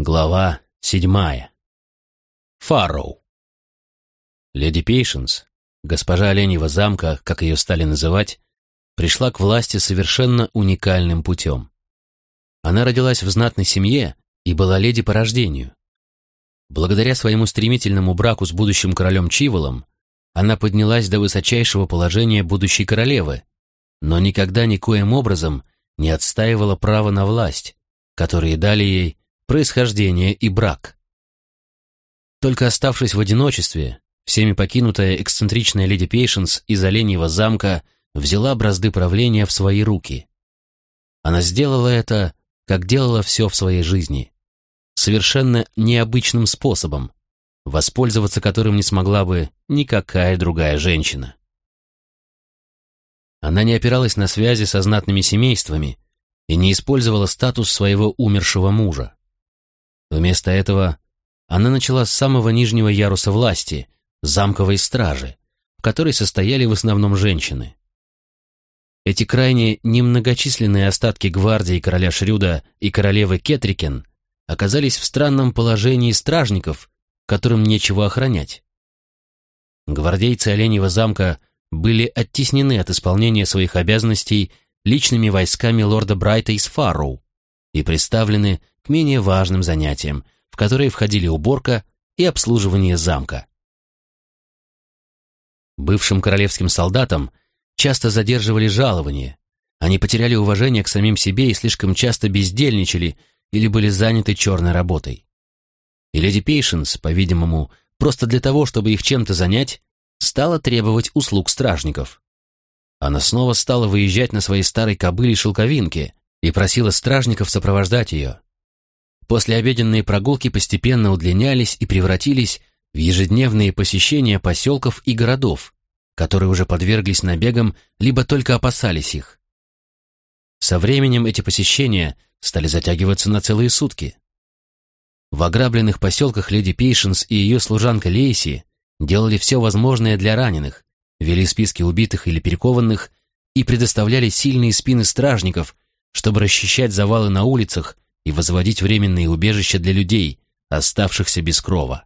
Глава седьмая. Фарроу. Леди Пейшенс, госпожа Оленьего замка, как ее стали называть, пришла к власти совершенно уникальным путем. Она родилась в знатной семье и была леди по рождению. Благодаря своему стремительному браку с будущим королем Чиволом, она поднялась до высочайшего положения будущей королевы, но никогда никоим образом не отстаивала право на власть, которые дали ей происхождение и брак. Только оставшись в одиночестве, всеми покинутая эксцентричная леди Пейшенс из Оленьего замка взяла бразды правления в свои руки. Она сделала это, как делала все в своей жизни, совершенно необычным способом, воспользоваться которым не смогла бы никакая другая женщина. Она не опиралась на связи со знатными семействами и не использовала статус своего умершего мужа. Вместо этого она начала с самого нижнего яруса власти, замковой стражи, в которой состояли в основном женщины. Эти крайне немногочисленные остатки гвардии короля Шрюда и королевы Кетрикен оказались в странном положении стражников, которым нечего охранять. Гвардейцы Оленьего замка были оттеснены от исполнения своих обязанностей личными войсками лорда Брайта из Фарроу и представлены к менее важным занятиям, в которые входили уборка и обслуживание замка. Бывшим королевским солдатам часто задерживали жалования, они потеряли уважение к самим себе и слишком часто бездельничали или были заняты черной работой. И леди Пейшенс, по-видимому, просто для того, чтобы их чем-то занять, стала требовать услуг стражников. Она снова стала выезжать на своей старой кобыле-шелковинке и просила стражников сопровождать ее. Послеобеденные прогулки постепенно удлинялись и превратились в ежедневные посещения поселков и городов, которые уже подверглись набегам, либо только опасались их. Со временем эти посещения стали затягиваться на целые сутки. В ограбленных поселках леди Пейшенс и ее служанка Лейси делали все возможное для раненых, вели списки убитых или перекованных и предоставляли сильные спины стражников, чтобы расчищать завалы на улицах и возводить временные убежища для людей, оставшихся без крова.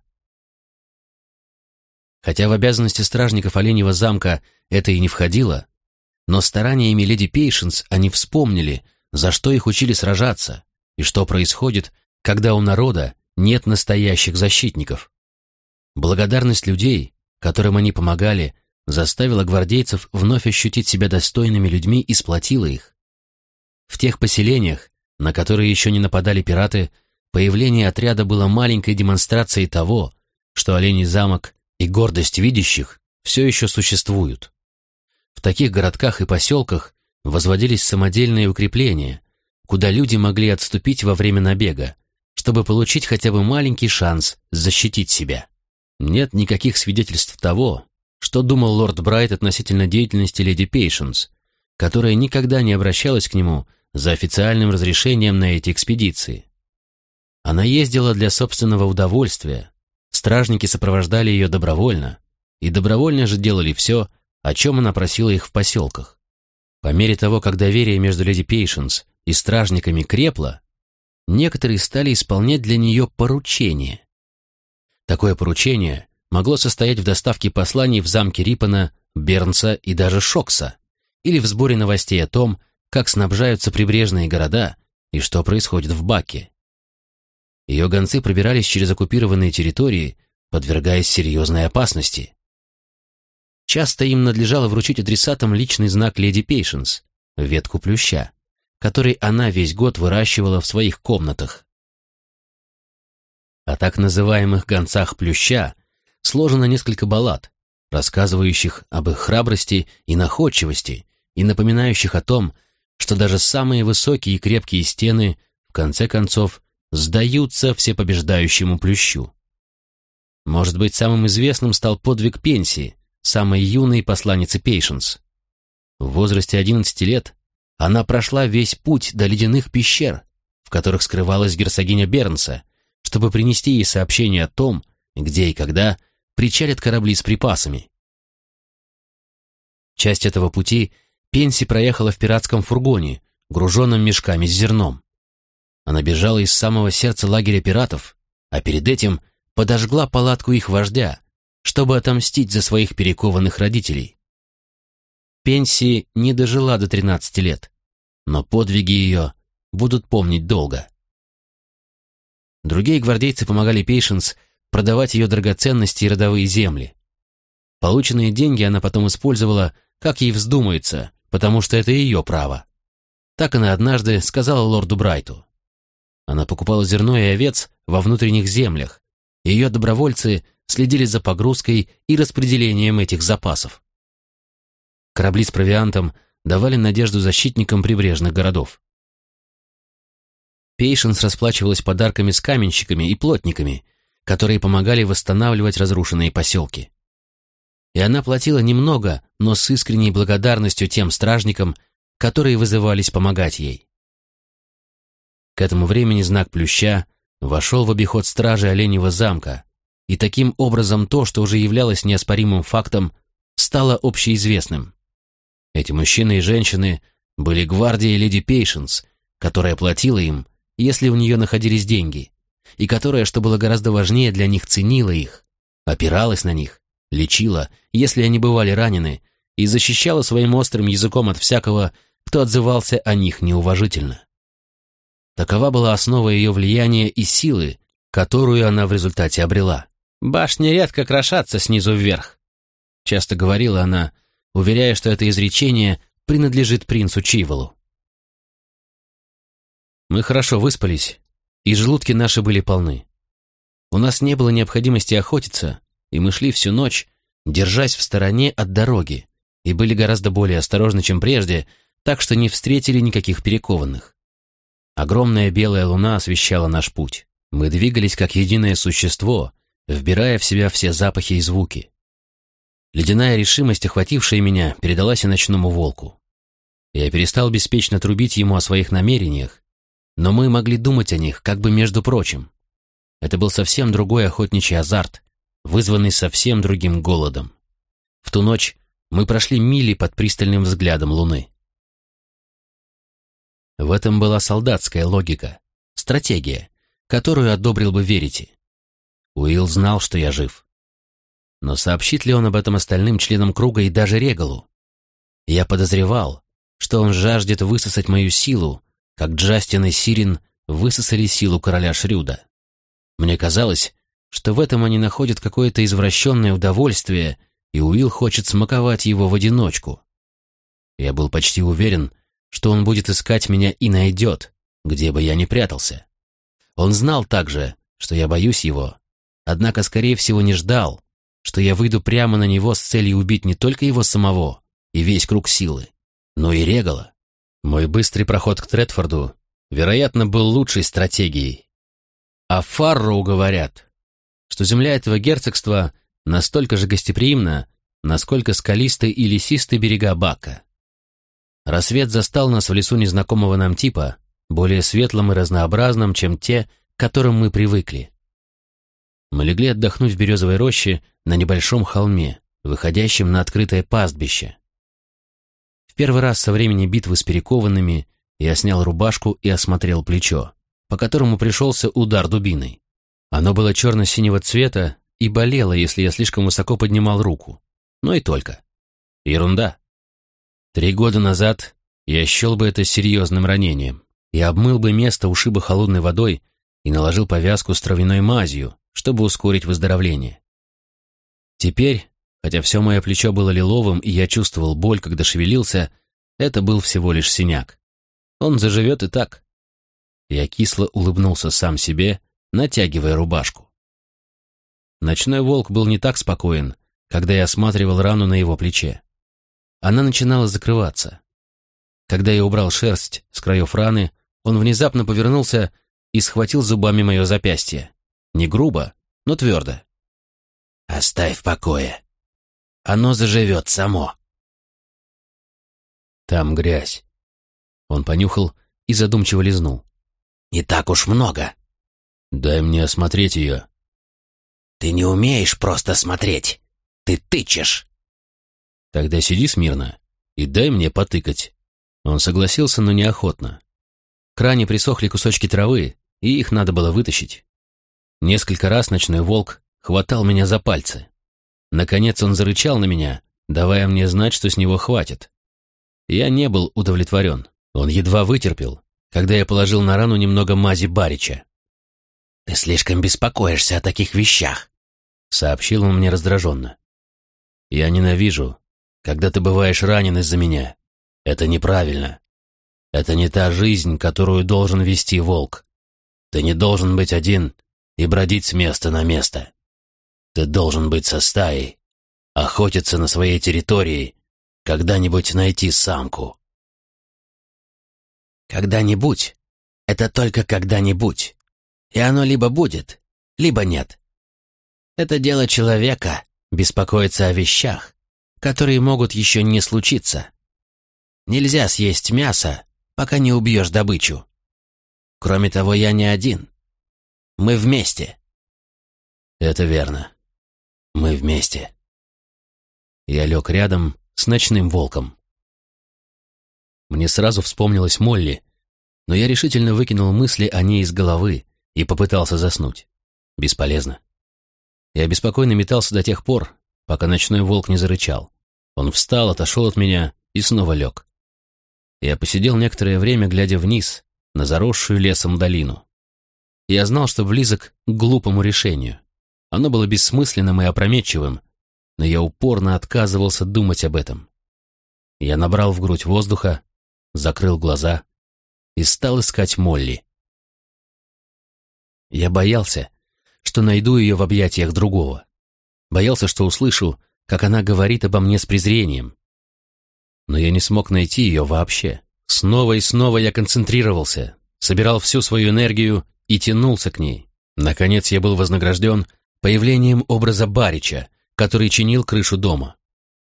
Хотя в обязанности стражников Оленьего замка это и не входило, но стараниями леди Пейшенс они вспомнили, за что их учили сражаться, и что происходит, когда у народа нет настоящих защитников. Благодарность людей, которым они помогали, заставила гвардейцев вновь ощутить себя достойными людьми и сплотила их. В тех поселениях, на которые еще не нападали пираты, появление отряда было маленькой демонстрацией того, что Оленей замок и гордость видящих все еще существуют. В таких городках и поселках возводились самодельные укрепления, куда люди могли отступить во время набега, чтобы получить хотя бы маленький шанс защитить себя. Нет никаких свидетельств того, что думал лорд Брайт относительно деятельности леди Пейшенс, которая никогда не обращалась к нему за официальным разрешением на эти экспедиции. Она ездила для собственного удовольствия, стражники сопровождали ее добровольно, и добровольно же делали все, о чем она просила их в поселках. По мере того, как доверие между леди Пейшенс и стражниками крепло, некоторые стали исполнять для нее поручения. Такое поручение могло состоять в доставке посланий в замке Рипана, Бернса и даже Шокса, или в сборе новостей о том, как снабжаются прибрежные города и что происходит в Баке. Ее гонцы пробирались через оккупированные территории, подвергаясь серьезной опасности. Часто им надлежало вручить адресатам личный знак леди Пейшенс, ветку плюща, который она весь год выращивала в своих комнатах. О так называемых гонцах плюща сложено несколько баллад, рассказывающих об их храбрости и находчивости и напоминающих о том, что даже самые высокие и крепкие стены, в конце концов, сдаются всепобеждающему плющу. Может быть, самым известным стал подвиг Пенсии, самой юной посланницы Пейшенс. В возрасте 11 лет она прошла весь путь до ледяных пещер, в которых скрывалась герцогиня Бернса, чтобы принести ей сообщение о том, где и когда причалят корабли с припасами. Часть этого пути Пенси проехала в пиратском фургоне, груженном мешками с зерном. Она бежала из самого сердца лагеря пиратов, а перед этим подожгла палатку их вождя, чтобы отомстить за своих перекованных родителей. Пенси не дожила до 13 лет, но подвиги ее будут помнить долго. Другие гвардейцы помогали Пейшенс продавать ее драгоценности и родовые земли. Полученные деньги она потом использовала, как ей вздумается, потому что это ее право. Так она однажды сказала лорду Брайту. Она покупала зерно и овец во внутренних землях. Ее добровольцы следили за погрузкой и распределением этих запасов. Корабли с провиантом давали надежду защитникам прибрежных городов. Пейшенс расплачивалась подарками с каменщиками и плотниками, которые помогали восстанавливать разрушенные поселки. И она платила немного, но с искренней благодарностью тем стражникам, которые вызывались помогать ей. К этому времени знак плюща вошел в обиход стражи Оленьего замка, и таким образом то, что уже являлось неоспоримым фактом, стало общеизвестным. Эти мужчины и женщины были гвардией леди Пейшенс, которая платила им, если у нее находились деньги, и которая, что было гораздо важнее для них, ценила их, опиралась на них, лечила, если они бывали ранены, и защищала своим острым языком от всякого, кто отзывался о них неуважительно. Такова была основа ее влияния и силы, которую она в результате обрела. «Башни редко крошатся снизу вверх», — часто говорила она, уверяя, что это изречение принадлежит принцу Чиволу. Мы хорошо выспались, и желудки наши были полны. У нас не было необходимости охотиться, и мы шли всю ночь, держась в стороне от дороги, и были гораздо более осторожны, чем прежде, так что не встретили никаких перекованных. Огромная белая луна освещала наш путь. Мы двигались как единое существо, вбирая в себя все запахи и звуки. Ледяная решимость, охватившая меня, передалась и ночному волку. Я перестал беспечно трубить ему о своих намерениях, но мы могли думать о них, как бы между прочим. Это был совсем другой охотничий азарт, вызванный совсем другим голодом. В ту ночь мы прошли мили под пристальным взглядом луны. В этом была солдатская логика, стратегия, которую одобрил бы Верите. Уилл знал, что я жив. Но сообщит ли он об этом остальным членам круга и даже Регалу? Я подозревал, что он жаждет высосать мою силу, как Джастин и Сирин высосали силу короля Шрюда. Мне казалось, что в этом они находят какое-то извращенное удовольствие, и Уилл хочет смаковать его в одиночку. Я был почти уверен, что он будет искать меня и найдет, где бы я ни прятался. Он знал также, что я боюсь его, однако, скорее всего, не ждал, что я выйду прямо на него с целью убить не только его самого и весь круг силы, но и Регала. Мой быстрый проход к Тредфорду, вероятно, был лучшей стратегией. А Фарроу говорят, что земля этого герцогства настолько же гостеприимна, насколько скалисты и лесисты берега Бака. Рассвет застал нас в лесу незнакомого нам типа, более светлым и разнообразным, чем те, к которым мы привыкли. Мы легли отдохнуть в березовой роще на небольшом холме, выходящем на открытое пастбище. В первый раз со времени битвы с перекованными я снял рубашку и осмотрел плечо, по которому пришелся удар дубиной. Оно было черно-синего цвета и болело, если я слишком высоко поднимал руку. Но и только. Ерунда. Три года назад я счел бы это серьезным ранением. Я обмыл бы место ушиба холодной водой и наложил повязку с травяной мазью, чтобы ускорить выздоровление. Теперь, хотя все мое плечо было лиловым и я чувствовал боль, когда шевелился, это был всего лишь синяк. Он заживет и так. Я кисло улыбнулся сам себе, натягивая рубашку. Ночной волк был не так спокоен, когда я осматривал рану на его плече. Она начинала закрываться. Когда я убрал шерсть с краев раны, он внезапно повернулся и схватил зубами мое запястье. Не грубо, но твердо. «Оставь в покое. Оно заживет само». «Там грязь». Он понюхал и задумчиво лизнул. «Не так уж много». «Дай мне осмотреть ее». «Ты не умеешь просто смотреть. Ты тычешь». «Тогда сиди смирно и дай мне потыкать». Он согласился, но неохотно. К ране присохли кусочки травы, и их надо было вытащить. Несколько раз ночной волк хватал меня за пальцы. Наконец он зарычал на меня, давая мне знать, что с него хватит. Я не был удовлетворен. Он едва вытерпел, когда я положил на рану немного мази Барича. «Ты слишком беспокоишься о таких вещах», — сообщил он мне раздраженно. «Я ненавижу, когда ты бываешь ранен из-за меня. Это неправильно. Это не та жизнь, которую должен вести волк. Ты не должен быть один и бродить с места на место. Ты должен быть со стаей, охотиться на своей территории, когда-нибудь найти самку. Когда-нибудь — это только когда-нибудь. И оно либо будет, либо нет. Это дело человека беспокоиться о вещах, которые могут еще не случиться. Нельзя съесть мясо, пока не убьешь добычу. Кроме того, я не один. Мы вместе. Это верно. Мы вместе. Я лег рядом с ночным волком. Мне сразу вспомнилась Молли, но я решительно выкинул мысли о ней из головы и попытался заснуть. Бесполезно. Я беспокойно метался до тех пор, пока ночной волк не зарычал. Он встал, отошел от меня и снова лег. Я посидел некоторое время, глядя вниз, на заросшую лесом долину. Я знал, что близок к глупому решению. Оно было бессмысленным и опрометчивым, но я упорно отказывался думать об этом. Я набрал в грудь воздуха, закрыл глаза и стал искать Молли. Я боялся, что найду ее в объятиях другого. Боялся, что услышу, как она говорит обо мне с презрением. Но я не смог найти ее вообще. Снова и снова я концентрировался, собирал всю свою энергию и тянулся к ней. Наконец я был вознагражден появлением образа Барича, который чинил крышу дома.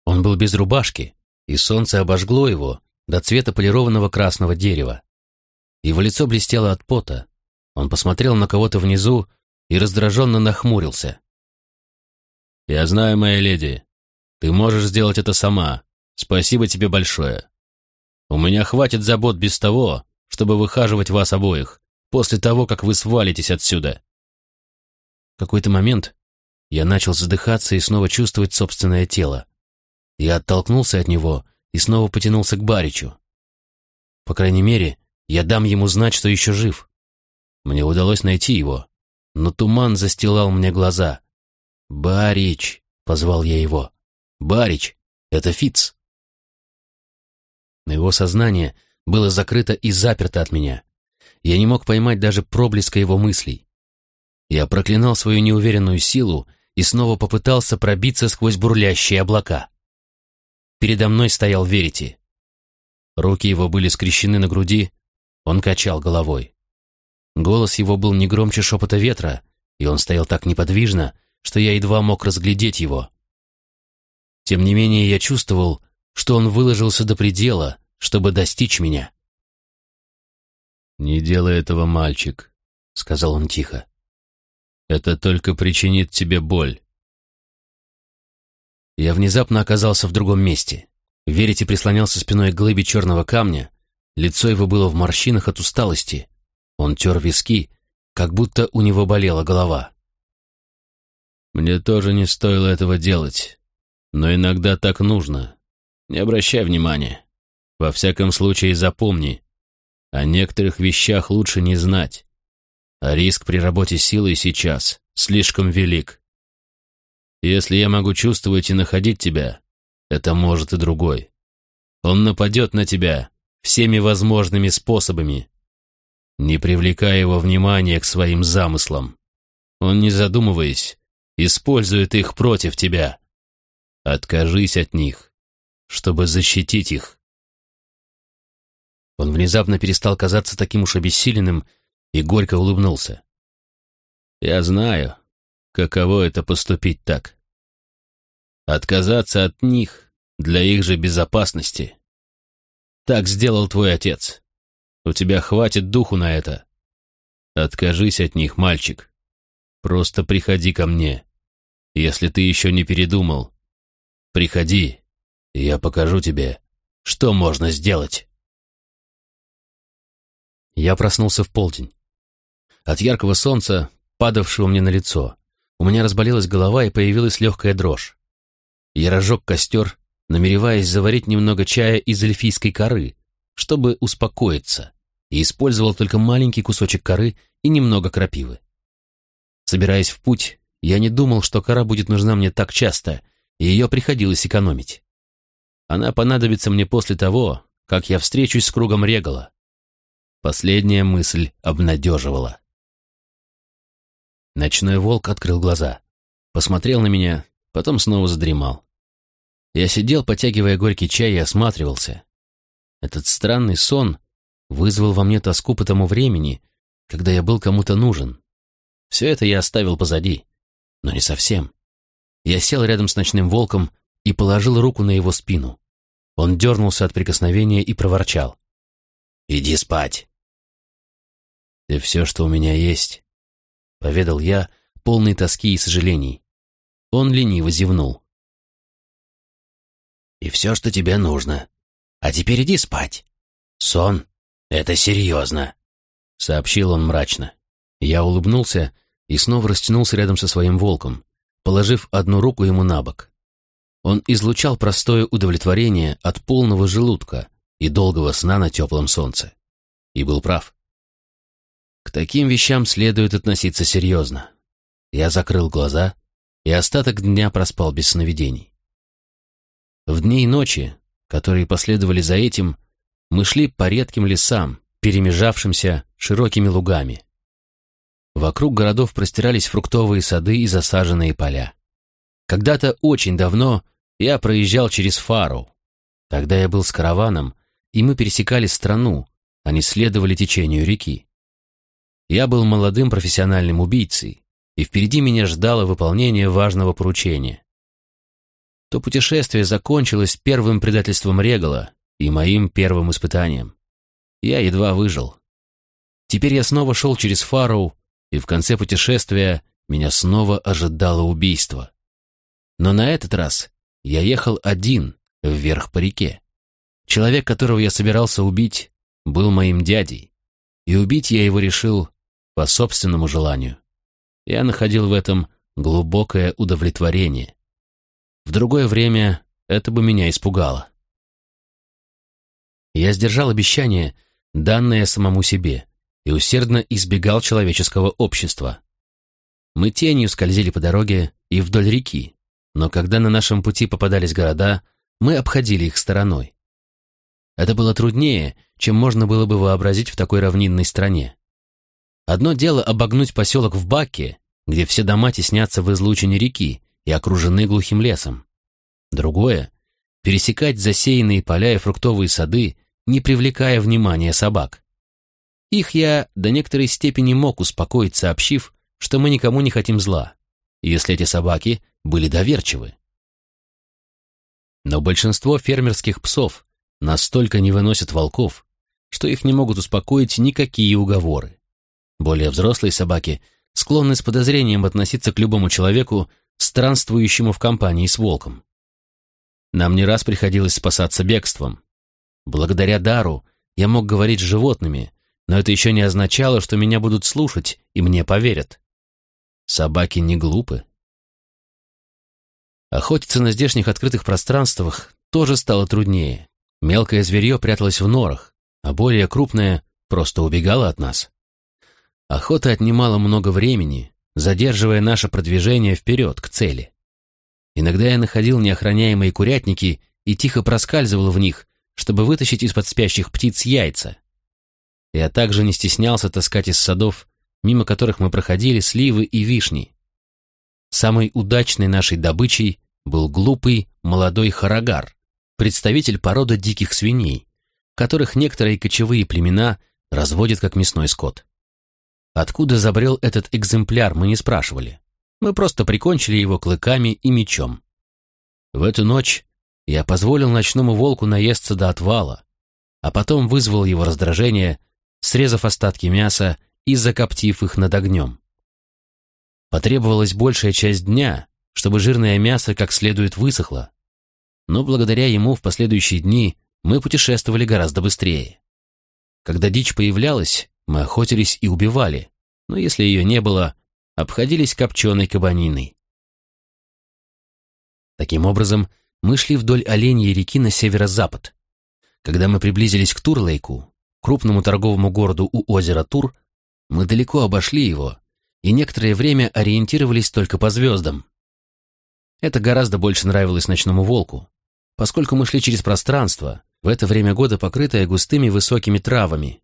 Он был без рубашки, и солнце обожгло его до цвета полированного красного дерева. Его лицо блестело от пота. Он посмотрел на кого-то внизу и раздраженно нахмурился. «Я знаю, моя леди, ты можешь сделать это сама. Спасибо тебе большое. У меня хватит забот без того, чтобы выхаживать вас обоих, после того, как вы свалитесь отсюда». В какой-то момент я начал задыхаться и снова чувствовать собственное тело. Я оттолкнулся от него и снова потянулся к Баричу. По крайней мере, я дам ему знать, что еще жив. Мне удалось найти его, но туман застилал мне глаза. «Барич!» — позвал я его. «Барич! Это Фиц!» Его сознание было закрыто и заперто от меня. Я не мог поймать даже проблеска его мыслей. Я проклинал свою неуверенную силу и снова попытался пробиться сквозь бурлящие облака. Передо мной стоял Верити. Руки его были скрещены на груди, он качал головой. Голос его был не громче шепота ветра, и он стоял так неподвижно, что я едва мог разглядеть его. Тем не менее, я чувствовал, что он выложился до предела, чтобы достичь меня. «Не делай этого, мальчик», — сказал он тихо. Это только причинит тебе боль. Я внезапно оказался в другом месте. Верите прислонялся спиной к глыбе черного камня. Лицо его было в морщинах от усталости. Он тер виски, как будто у него болела голова. Мне тоже не стоило этого делать, но иногда так нужно. Не обращай внимания. Во всяком случае запомни, о некоторых вещах лучше не знать а риск при работе силой сейчас слишком велик. Если я могу чувствовать и находить тебя, это может и другой. Он нападет на тебя всеми возможными способами. Не привлекая его внимания к своим замыслам. Он, не задумываясь, использует их против тебя. Откажись от них, чтобы защитить их. Он внезапно перестал казаться таким уж обессиленным и горько улыбнулся. «Я знаю, каково это поступить так. Отказаться от них для их же безопасности. Так сделал твой отец. У тебя хватит духу на это. Откажись от них, мальчик. Просто приходи ко мне. Если ты еще не передумал, приходи, и я покажу тебе, что можно сделать». Я проснулся в полдень. От яркого солнца, падавшего мне на лицо, у меня разболелась голова и появилась легкая дрожь. Я разжег костер, намереваясь заварить немного чая из эльфийской коры, чтобы успокоиться, и использовал только маленький кусочек коры и немного крапивы. Собираясь в путь, я не думал, что кора будет нужна мне так часто, и ее приходилось экономить. Она понадобится мне после того, как я встречусь с кругом Регала. Последняя мысль обнадеживала. Ночной волк открыл глаза, посмотрел на меня, потом снова задремал. Я сидел, потягивая горький чай, и осматривался. Этот странный сон вызвал во мне тоску по тому времени, когда я был кому-то нужен. Все это я оставил позади, но не совсем. Я сел рядом с ночным волком и положил руку на его спину. Он дернулся от прикосновения и проворчал. «Иди спать!» «Ты все, что у меня есть», — поведал я, полный тоски и сожалений. Он лениво зевнул. «И все, что тебе нужно. А теперь иди спать. Сон — это серьезно», — сообщил он мрачно. Я улыбнулся и снова растянулся рядом со своим волком, положив одну руку ему на бок. Он излучал простое удовлетворение от полного желудка и долгого сна на теплом солнце. И был прав. К таким вещам следует относиться серьезно. Я закрыл глаза и остаток дня проспал без сновидений. В дни и ночи, которые последовали за этим, мы шли по редким лесам, перемежавшимся широкими лугами. Вокруг городов простирались фруктовые сады и засаженные поля. Когда-то очень давно я проезжал через Фару. Тогда я был с караваном, и мы пересекали страну, а не следовали течению реки. Я был молодым профессиональным убийцей, и впереди меня ждало выполнение важного поручения. То путешествие закончилось первым предательством Регала и моим первым испытанием. Я едва выжил. Теперь я снова шел через Фароу, и в конце путешествия меня снова ожидало убийство. Но на этот раз я ехал один, вверх по реке. Человек, которого я собирался убить, был моим дядей, и убить я его решил по собственному желанию. Я находил в этом глубокое удовлетворение. В другое время это бы меня испугало. Я сдержал обещание, данное самому себе, и усердно избегал человеческого общества. Мы тенью скользили по дороге и вдоль реки, но когда на нашем пути попадались города, мы обходили их стороной. Это было труднее, чем можно было бы вообразить в такой равнинной стране. Одно дело обогнуть поселок в Баке, где все дома теснятся в излучине реки и окружены глухим лесом. Другое — пересекать засеянные поля и фруктовые сады, не привлекая внимания собак. Их я до некоторой степени мог успокоить, сообщив, что мы никому не хотим зла, если эти собаки были доверчивы. Но большинство фермерских псов настолько не выносят волков, что их не могут успокоить никакие уговоры. Более взрослые собаки склонны с подозрением относиться к любому человеку, странствующему в компании с волком. Нам не раз приходилось спасаться бегством. Благодаря дару я мог говорить с животными, но это еще не означало, что меня будут слушать и мне поверят. Собаки не глупы. Охотиться на здешних открытых пространствах тоже стало труднее. Мелкое зверье пряталось в норах, а более крупное просто убегало от нас. Охота отнимала много времени, задерживая наше продвижение вперед, к цели. Иногда я находил неохраняемые курятники и тихо проскальзывал в них, чтобы вытащить из-под спящих птиц яйца. Я также не стеснялся таскать из садов, мимо которых мы проходили, сливы и вишни. Самой удачной нашей добычей был глупый молодой харагар, представитель породы диких свиней, которых некоторые кочевые племена разводят как мясной скот. Откуда забрел этот экземпляр, мы не спрашивали. Мы просто прикончили его клыками и мечом. В эту ночь я позволил ночному волку наесться до отвала, а потом вызвал его раздражение срезав остатки мяса и закоптив их над огнем. Потребовалась большая часть дня, чтобы жирное мясо как следует высохло, но благодаря ему в последующие дни мы путешествовали гораздо быстрее. Когда дичь появлялась, мы охотились и убивали, но если ее не было, обходились копченой кабаниной. Таким образом, мы шли вдоль оленьей реки на северо-запад. Когда мы приблизились к Турлейку, крупному торговому городу у озера Тур, мы далеко обошли его и некоторое время ориентировались только по звездам. Это гораздо больше нравилось ночному волку, поскольку мы шли через пространство, в это время года покрытое густыми высокими травами.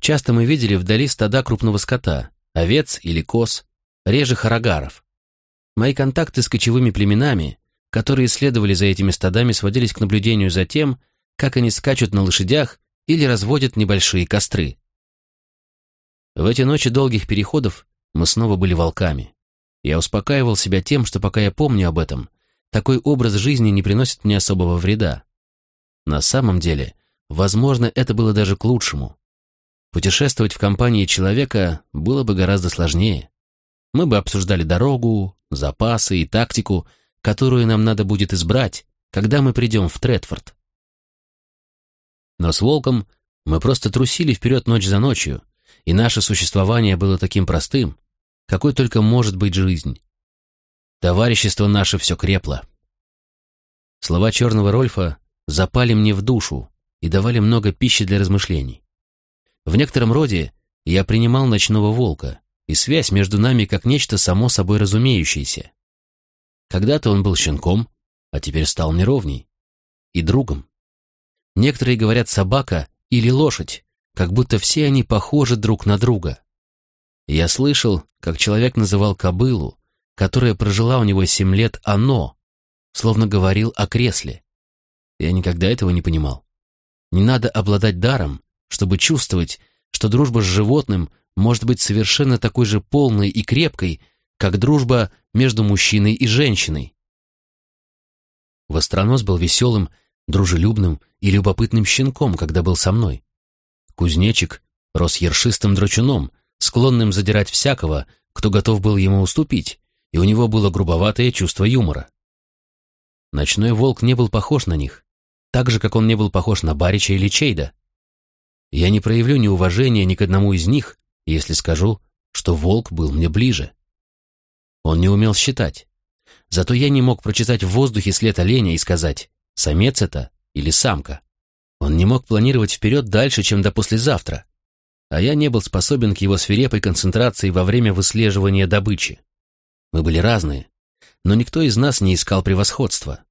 Часто мы видели вдали стада крупного скота, овец или коз, реже харагаров. Мои контакты с кочевыми племенами, которые следовали за этими стадами, сводились к наблюдению за тем, как они скачут на лошадях или разводят небольшие костры. В эти ночи долгих переходов мы снова были волками. Я успокаивал себя тем, что пока я помню об этом, такой образ жизни не приносит мне особого вреда. На самом деле, возможно, это было даже к лучшему. Путешествовать в компании человека было бы гораздо сложнее. Мы бы обсуждали дорогу, запасы и тактику, которую нам надо будет избрать, когда мы придем в Третфорд. Но с волком мы просто трусили вперед ночь за ночью, и наше существование было таким простым, какой только может быть жизнь. Товарищество наше все крепло. Слова черного Рольфа запали мне в душу и давали много пищи для размышлений. В некотором роде я принимал ночного волка, и связь между нами как нечто само собой разумеющееся. Когда-то он был щенком, а теперь стал неровней. И другом. Некоторые говорят собака или лошадь, как будто все они похожи друг на друга. Я слышал, как человек называл кобылу, которая прожила у него семь лет, оно, словно говорил о кресле. Я никогда этого не понимал. Не надо обладать даром, чтобы чувствовать, что дружба с животным может быть совершенно такой же полной и крепкой, как дружба между мужчиной и женщиной. Востронос был веселым, дружелюбным и любопытным щенком, когда был со мной. Кузнечик рос ершистым драчуном, склонным задирать всякого, кто готов был ему уступить, и у него было грубоватое чувство юмора. Ночной волк не был похож на них, так же, как он не был похож на Барича или Чейда. Я не проявлю ни уважения ни к одному из них, если скажу, что волк был мне ближе. Он не умел считать. Зато я не мог прочитать в воздухе след оленя и сказать, самец это или самка. Он не мог планировать вперед дальше, чем до послезавтра, а я не был способен к его свирепой концентрации во время выслеживания добычи. Мы были разные, но никто из нас не искал превосходства.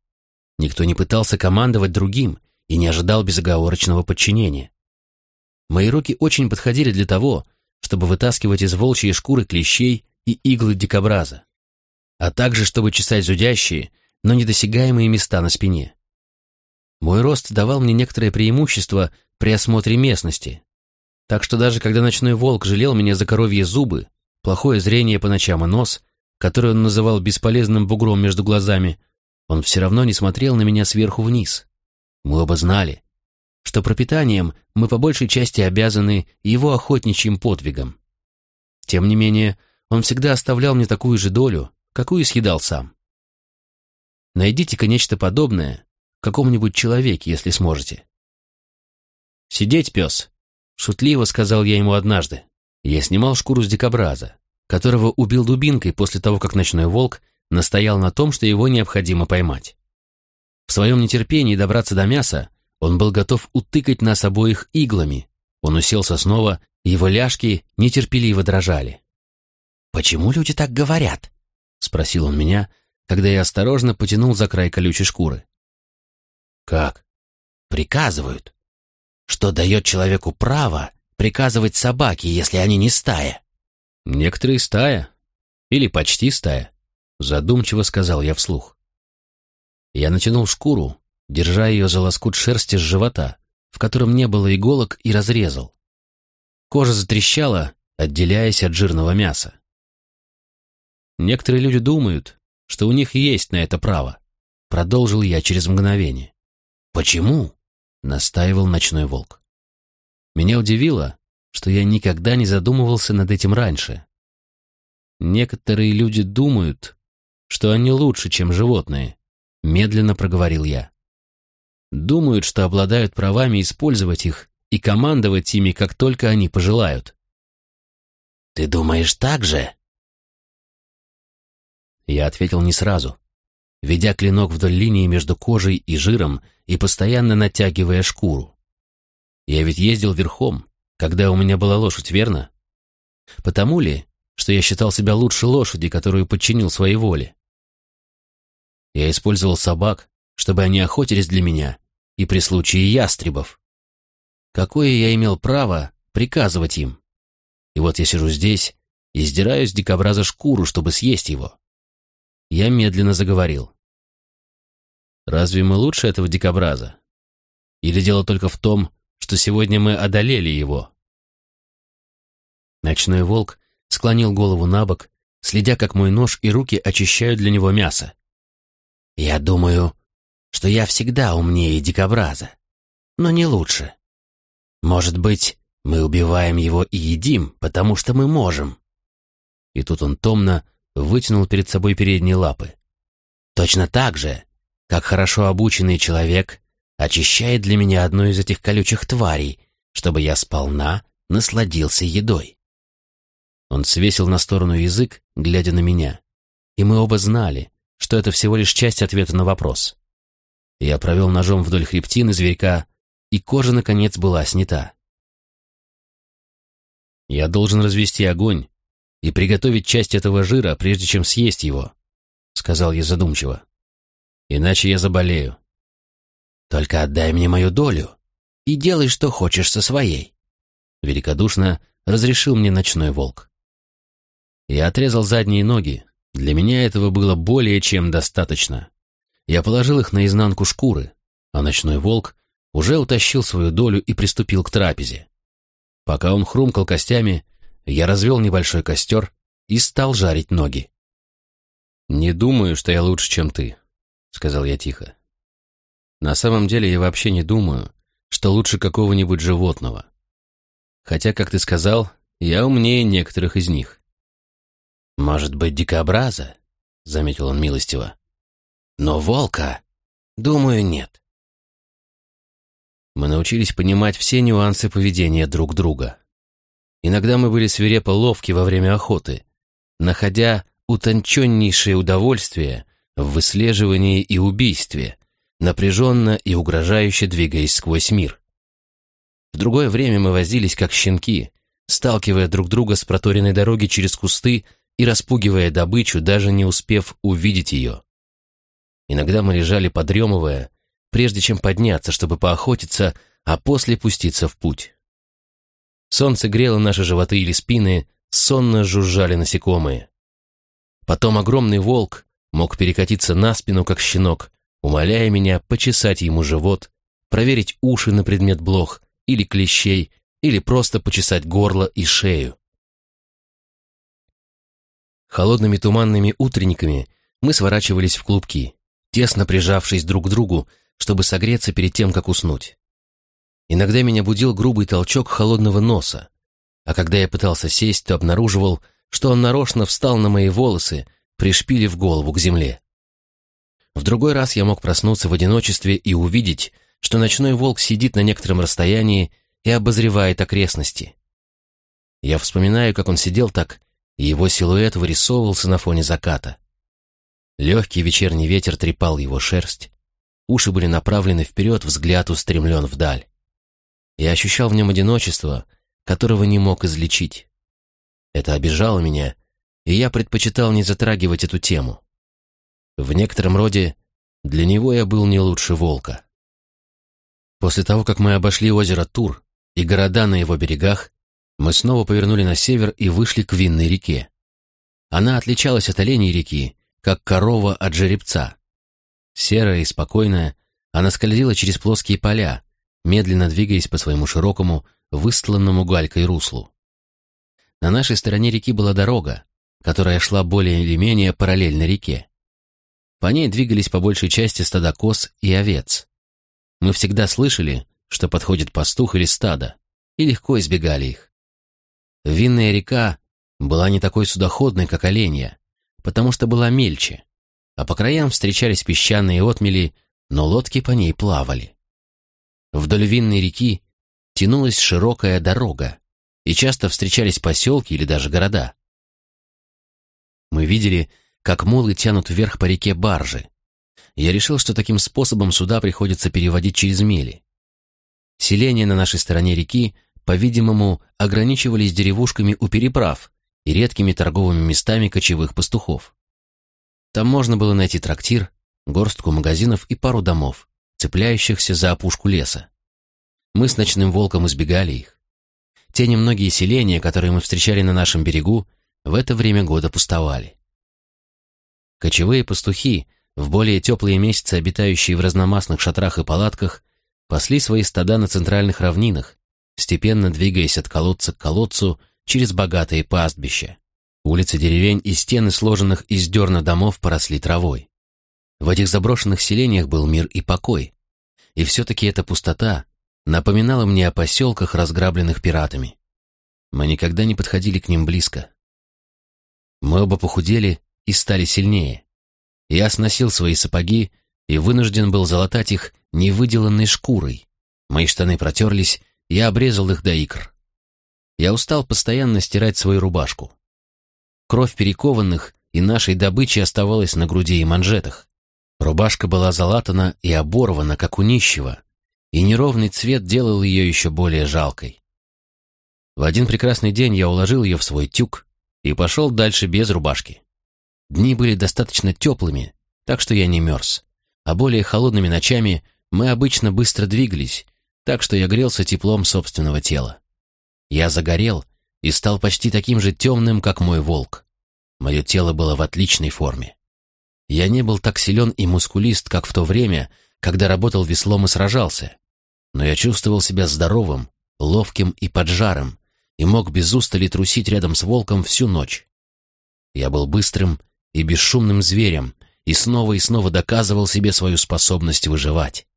Никто не пытался командовать другим и не ожидал безоговорочного подчинения. Мои руки очень подходили для того, чтобы вытаскивать из волчьей шкуры клещей и иглы дикобраза, а также чтобы чесать зудящие, но недосягаемые места на спине. Мой рост давал мне некоторое преимущество при осмотре местности, так что даже когда ночной волк жалел меня за коровьи зубы, плохое зрение по ночам и нос, который он называл бесполезным бугром между глазами, он все равно не смотрел на меня сверху вниз. Мы оба знали, что пропитанием мы по большей части обязаны его охотничьим подвигам. Тем не менее, он всегда оставлял мне такую же долю, какую съедал сам. Найдите-ка нечто подобное какому-нибудь человеке, если сможете. «Сидеть, пес!» — шутливо сказал я ему однажды. Я снимал шкуру с дикобраза, которого убил дубинкой после того, как ночной волк настоял на том, что его необходимо поймать. В своем нетерпении добраться до мяса он был готов утыкать нас обоих иглами. Он уселся снова, его ляжки нетерпеливо дрожали. «Почему люди так говорят?» — спросил он меня, когда я осторожно потянул за край колючей шкуры. «Как?» «Приказывают. Что дает человеку право приказывать собаке, если они не стая?» «Некоторые стая. Или почти стая», — задумчиво сказал я вслух. Я натянул шкуру, держа ее за лоскут шерсти с живота, в котором не было иголок, и разрезал. Кожа затрещала, отделяясь от жирного мяса. Некоторые люди думают, что у них есть на это право, продолжил я через мгновение. Почему? настаивал ночной волк. Меня удивило, что я никогда не задумывался над этим раньше. Некоторые люди думают, что они лучше, чем животные, медленно проговорил я. Думают, что обладают правами использовать их и командовать ими, как только они пожелают. «Ты думаешь так же?» Я ответил не сразу, ведя клинок вдоль линии между кожей и жиром и постоянно натягивая шкуру. Я ведь ездил верхом, когда у меня была лошадь, верно? Потому ли, что я считал себя лучше лошади, которую подчинил своей воле? Я использовал собак, чтобы они охотились для меня, и при случае ястребов. Какое я имел право приказывать им? И вот я сижу здесь и сдираю с дикобраза шкуру, чтобы съесть его. Я медленно заговорил. Разве мы лучше этого дикобраза? Или дело только в том, что сегодня мы одолели его? Ночной волк склонил голову на бок, следя, как мой нож и руки очищают для него мясо. «Я думаю, что я всегда умнее дикобраза, но не лучше. Может быть, мы убиваем его и едим, потому что мы можем». И тут он томно вытянул перед собой передние лапы. «Точно так же, как хорошо обученный человек очищает для меня одну из этих колючих тварей, чтобы я сполна насладился едой». Он свесил на сторону язык, глядя на меня. И мы оба знали, что это всего лишь часть ответа на вопрос. Я провел ножом вдоль хребтины зверька, и кожа, наконец, была снята. Я должен развести огонь и приготовить часть этого жира, прежде чем съесть его, — сказал я задумчиво. Иначе я заболею. Только отдай мне мою долю и делай, что хочешь со своей. Великодушно разрешил мне ночной волк. Я отрезал задние ноги. Для меня этого было более чем достаточно. Я положил их на изнанку шкуры, а ночной волк уже утащил свою долю и приступил к трапезе. Пока он хрумкал костями, я развел небольшой костер и стал жарить ноги. «Не думаю, что я лучше, чем ты», — сказал я тихо. «На самом деле я вообще не думаю, что лучше какого-нибудь животного. Хотя, как ты сказал, я умнее некоторых из них. «Может быть, дикобраза?» — заметил он милостиво. «Но волка? Думаю, нет». Мы научились понимать все нюансы поведения друг друга. Иногда мы были свирепо ловки во время охоты, находя утонченнейшее удовольствие в выслеживании и убийстве, напряженно и угрожающе двигаясь сквозь мир. В другое время мы возились как щенки, сталкивая друг друга с проторенной дороги через кусты и распугивая добычу, даже не успев увидеть ее. Иногда мы лежали подремывая, прежде чем подняться, чтобы поохотиться, а после пуститься в путь. Солнце грело наши животы или спины, сонно жужжали насекомые. Потом огромный волк мог перекатиться на спину, как щенок, умоляя меня почесать ему живот, проверить уши на предмет блох или клещей, или просто почесать горло и шею. Холодными туманными утренниками мы сворачивались в клубки, тесно прижавшись друг к другу, чтобы согреться перед тем, как уснуть. Иногда меня будил грубый толчок холодного носа, а когда я пытался сесть, то обнаруживал, что он нарочно встал на мои волосы, пришпилив голову к земле. В другой раз я мог проснуться в одиночестве и увидеть, что ночной волк сидит на некотором расстоянии и обозревает окрестности. Я вспоминаю, как он сидел так, и его силуэт вырисовывался на фоне заката. Легкий вечерний ветер трепал его шерсть, уши были направлены вперед, взгляд устремлен вдаль. Я ощущал в нем одиночество, которого не мог излечить. Это обижало меня, и я предпочитал не затрагивать эту тему. В некотором роде для него я был не лучше волка. После того, как мы обошли озеро Тур и города на его берегах, мы снова повернули на север и вышли к Винной реке. Она отличалась от оленей реки, как корова от жеребца. Серая и спокойная, она скользила через плоские поля, медленно двигаясь по своему широкому, выстланному галькой руслу. На нашей стороне реки была дорога, которая шла более или менее параллельно реке. По ней двигались по большей части стада коз и овец. Мы всегда слышали, что подходит пастух или стадо, и легко избегали их. Винная река была не такой судоходной, как Оленья, потому что была мельче, а по краям встречались песчаные отмели, но лодки по ней плавали. Вдоль Винной реки тянулась широкая дорога, и часто встречались поселки или даже города. Мы видели, как молы тянут вверх по реке баржи. Я решил, что таким способом суда приходится переводить через мели. Селения на нашей стороне реки, по-видимому, ограничивались деревушками у переправ и редкими торговыми местами кочевых пастухов. Там можно было найти трактир, горстку магазинов и пару домов, цепляющихся за опушку леса. Мы с ночным волком избегали их. Те немногие селения, которые мы встречали на нашем берегу, в это время года пустовали. Кочевые пастухи, в более теплые месяцы обитающие в разномастных шатрах и палатках, пасли свои стада на центральных равнинах, степенно двигаясь от колодца к колодцу через богатые пастбища. Улицы деревень и стены сложенных из дерна домов поросли травой. В этих заброшенных селениях был мир и покой. И все-таки эта пустота напоминала мне о поселках, разграбленных пиратами. Мы никогда не подходили к ним близко. Мы оба похудели и стали сильнее. Я сносил свои сапоги и вынужден был залатать их невыделанной шкурой. Мои штаны протерлись, я обрезал их до икр. Я устал постоянно стирать свою рубашку. Кровь перекованных и нашей добычи оставалась на груди и манжетах. Рубашка была залатана и оборвана, как у нищего, и неровный цвет делал ее еще более жалкой. В один прекрасный день я уложил ее в свой тюк и пошел дальше без рубашки. Дни были достаточно теплыми, так что я не мерз, а более холодными ночами мы обычно быстро двигались, так что я грелся теплом собственного тела. Я загорел и стал почти таким же темным, как мой волк. Мое тело было в отличной форме. Я не был так силен и мускулист, как в то время, когда работал веслом и сражался, но я чувствовал себя здоровым, ловким и поджаром, и мог без устали трусить рядом с волком всю ночь. Я был быстрым и бесшумным зверем, и снова и снова доказывал себе свою способность выживать.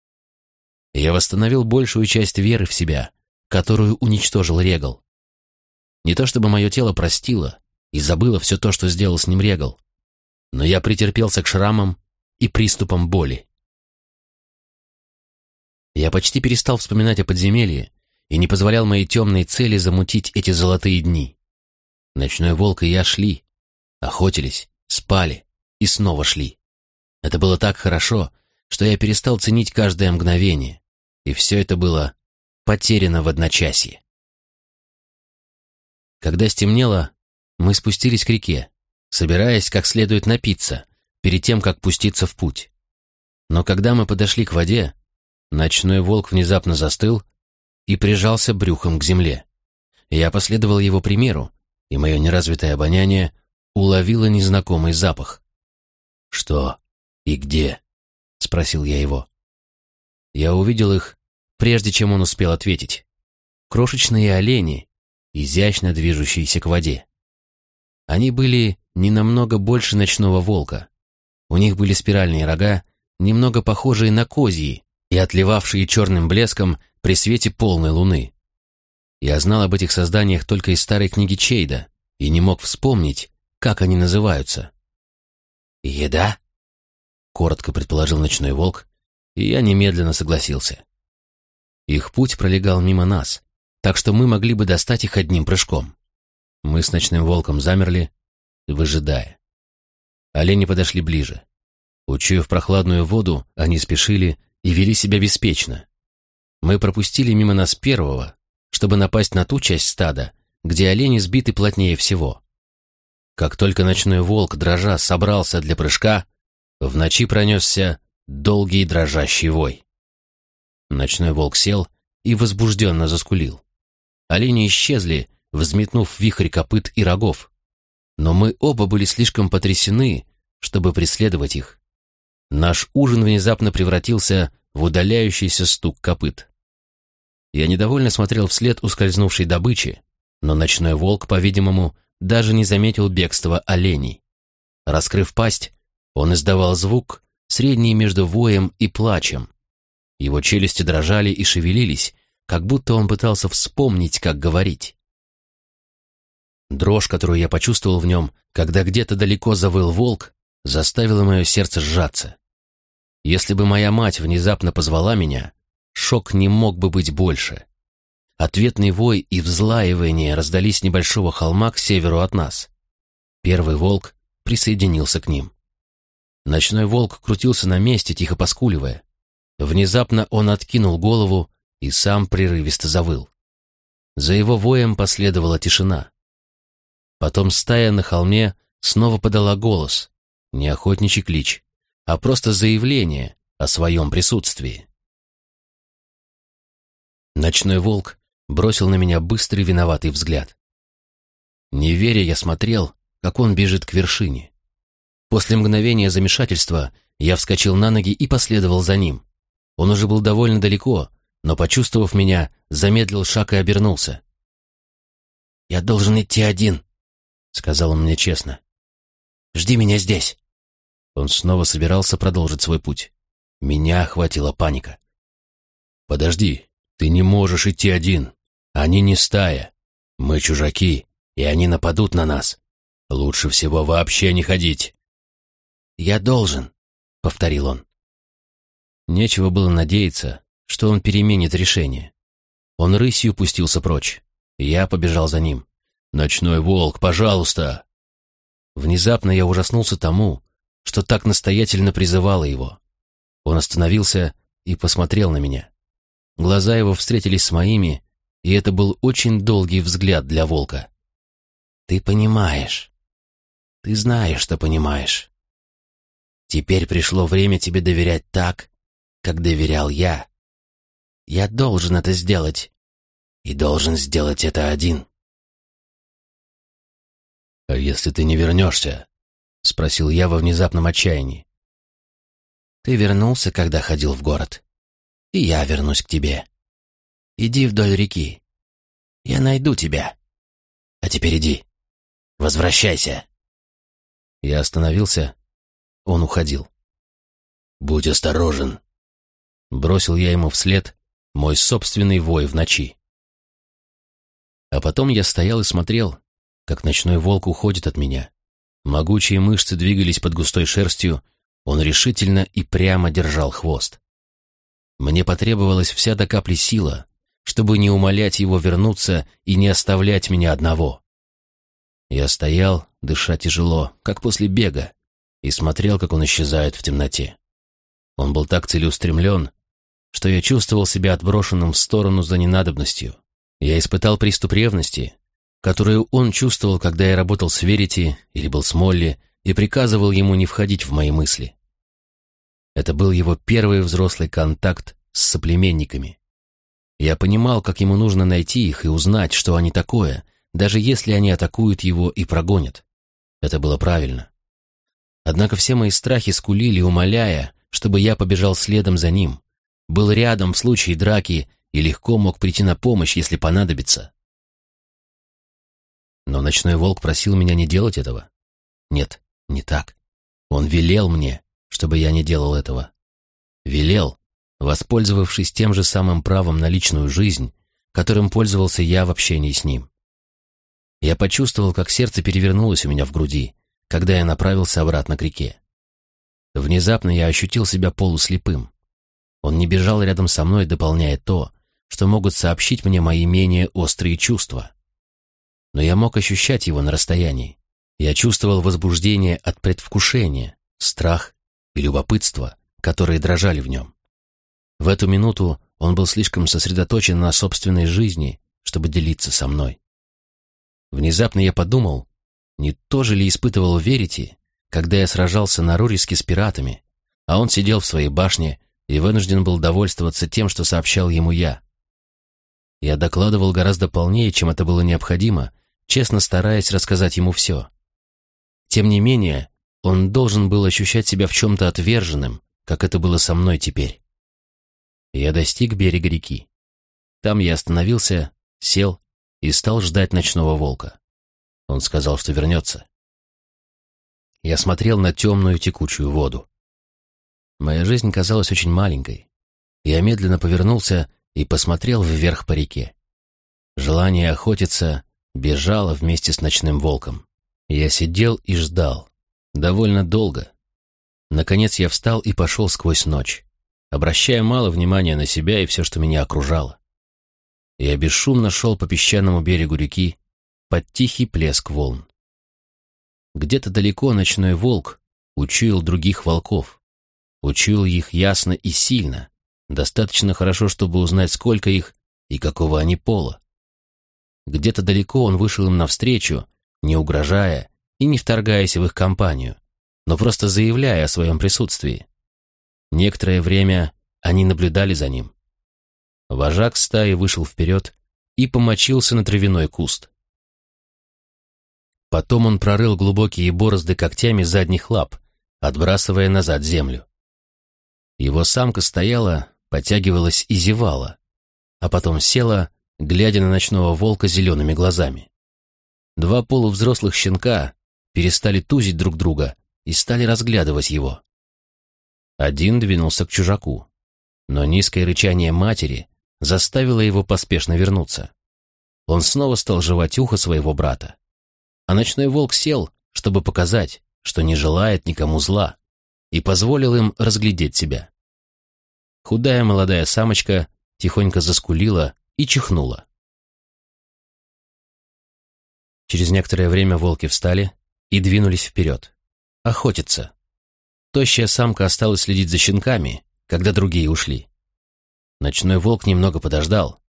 Я восстановил большую часть веры в себя, которую уничтожил Регал. Не то чтобы мое тело простило и забыло все то, что сделал с ним Регал, но я претерпелся к шрамам и приступам боли. Я почти перестал вспоминать о подземелье и не позволял моей темной цели замутить эти золотые дни. Ночной волк и я шли, охотились, спали и снова шли. Это было так хорошо, что я перестал ценить каждое мгновение, и все это было потеряно в одночасье. Когда стемнело, мы спустились к реке, собираясь как следует напиться, перед тем, как пуститься в путь. Но когда мы подошли к воде, ночной волк внезапно застыл и прижался брюхом к земле. Я последовал его примеру, и мое неразвитое обоняние уловило незнакомый запах. «Что и где?» — спросил я его. Я увидел их, прежде чем он успел ответить. Крошечные олени, изящно движущиеся к воде. Они были не намного больше ночного волка. У них были спиральные рога, немного похожие на козьи и отливавшие черным блеском при свете полной луны. Я знал об этих созданиях только из старой книги Чейда и не мог вспомнить, как они называются. «Еда?» — коротко предположил ночной волк, и я немедленно согласился. Их путь пролегал мимо нас, так что мы могли бы достать их одним прыжком. Мы с ночным волком замерли, выжидая. Олени подошли ближе. Учуяв прохладную воду, они спешили и вели себя беспечно, мы пропустили мимо нас первого, чтобы напасть на ту часть стада, где олени сбиты плотнее всего. Как только ночной волк, дрожа, собрался для прыжка, в ночи пронесся долгий дрожащий вой. Ночной волк сел и возбужденно заскулил. Олени исчезли, взметнув вихрь копыт и рогов. Но мы оба были слишком потрясены, чтобы преследовать их. Наш ужин внезапно превратился в удаляющийся стук копыт. Я недовольно смотрел вслед ускользнувшей добычи, но ночной волк, по-видимому, даже не заметил бегства оленей. Раскрыв пасть, он издавал звук, средний между воем и плачем. Его челюсти дрожали и шевелились, как будто он пытался вспомнить, как говорить. Дрожь, которую я почувствовал в нем, когда где-то далеко завыл волк, заставила мое сердце сжаться. Если бы моя мать внезапно позвала меня, шок не мог бы быть больше. ответный вой и взлаивание раздались с небольшого холма к северу от нас. Первый волк присоединился к ним. Ночной волк крутился на месте, тихо поскуливая. Внезапно он откинул голову и сам прерывисто завыл. За его воем последовала тишина. Потом стая на холме снова подала голос, не охотничий клич, а просто заявление о своем присутствии. Ночной волк бросил на меня быстрый виноватый взгляд. Не веря, я смотрел, как он бежит к вершине. После мгновения замешательства я вскочил на ноги и последовал за ним. Он уже был довольно далеко, но, почувствовав меня, замедлил шаг и обернулся. «Я должен идти один», — сказал он мне честно. «Жди меня здесь». Он снова собирался продолжить свой путь. Меня охватила паника. «Подожди, ты не можешь идти один. Они не стая. Мы чужаки, и они нападут на нас. Лучше всего вообще не ходить». «Я должен», — повторил он. Нечего было надеяться, что он переменит решение. Он рысью пустился прочь. Я побежал за ним. «Ночной волк, пожалуйста!» Внезапно я ужаснулся тому, что так настоятельно призывало его. Он остановился и посмотрел на меня. Глаза его встретились с моими, и это был очень долгий взгляд для волка. «Ты понимаешь. Ты знаешь, что понимаешь. Теперь пришло время тебе доверять так, как доверял я. Я должен это сделать. И должен сделать это один. «А если ты не вернешься?» — спросил я во внезапном отчаянии. «Ты вернулся, когда ходил в город. И я вернусь к тебе. Иди вдоль реки. Я найду тебя. А теперь иди. Возвращайся». Я остановился. Он уходил. «Будь осторожен», Бросил я ему вслед мой собственный вой в ночи. А потом я стоял и смотрел, как ночной волк уходит от меня. Могучие мышцы двигались под густой шерстью, он решительно и прямо держал хвост. Мне потребовалась вся до капли сила, чтобы не умолять его вернуться и не оставлять меня одного. Я стоял, дыша тяжело, как после бега, и смотрел, как он исчезает в темноте. Он был так целеустремлен, что я чувствовал себя отброшенным в сторону за ненадобностью. Я испытал приступ ревности, которую он чувствовал, когда я работал с Верити или был с Молли и приказывал ему не входить в мои мысли. Это был его первый взрослый контакт с соплеменниками. Я понимал, как ему нужно найти их и узнать, что они такое, даже если они атакуют его и прогонят. Это было правильно. Однако все мои страхи скулили, умоляя, чтобы я побежал следом за ним, был рядом в случае драки и легко мог прийти на помощь, если понадобится. Но ночной волк просил меня не делать этого. Нет, не так. Он велел мне, чтобы я не делал этого. Велел, воспользовавшись тем же самым правом на личную жизнь, которым пользовался я в общении с ним. Я почувствовал, как сердце перевернулось у меня в груди, когда я направился обратно к реке. Внезапно я ощутил себя полуслепым. Он не бежал рядом со мной, дополняя то, что могут сообщить мне мои менее острые чувства. Но я мог ощущать его на расстоянии. Я чувствовал возбуждение от предвкушения, страх и любопытство, которые дрожали в нем. В эту минуту он был слишком сосредоточен на собственной жизни, чтобы делиться со мной. Внезапно я подумал, не то же ли испытывал Верити, когда я сражался на Руриске с пиратами, а он сидел в своей башне и вынужден был довольствоваться тем, что сообщал ему я. Я докладывал гораздо полнее, чем это было необходимо, честно стараясь рассказать ему все. Тем не менее, он должен был ощущать себя в чем-то отверженным, как это было со мной теперь. Я достиг берега реки. Там я остановился, сел и стал ждать ночного волка. Он сказал, что вернется. Я смотрел на темную текучую воду. Моя жизнь казалась очень маленькой. Я медленно повернулся и посмотрел вверх по реке. Желание охотиться бежало вместе с ночным волком. Я сидел и ждал. Довольно долго. Наконец я встал и пошел сквозь ночь, обращая мало внимания на себя и все, что меня окружало. Я бесшумно шел по песчаному берегу реки под тихий плеск волн. Где-то далеко ночной волк учуял других волков. Учуял их ясно и сильно, достаточно хорошо, чтобы узнать, сколько их и какого они пола. Где-то далеко он вышел им навстречу, не угрожая и не вторгаясь в их компанию, но просто заявляя о своем присутствии. Некоторое время они наблюдали за ним. Вожак стаи вышел вперед и помочился на травяной куст. Потом он прорыл глубокие борозды когтями задних лап, отбрасывая назад землю. Его самка стояла, потягивалась и зевала, а потом села, глядя на ночного волка зелеными глазами. Два полувзрослых щенка перестали тузить друг друга и стали разглядывать его. Один двинулся к чужаку, но низкое рычание матери заставило его поспешно вернуться. Он снова стал жевать ухо своего брата. А ночной волк сел, чтобы показать, что не желает никому зла, и позволил им разглядеть себя. Худая молодая самочка тихонько заскулила и чихнула. Через некоторое время волки встали и двинулись вперед. Охотиться. Тощая самка осталась следить за щенками, когда другие ушли. Ночной волк немного подождал,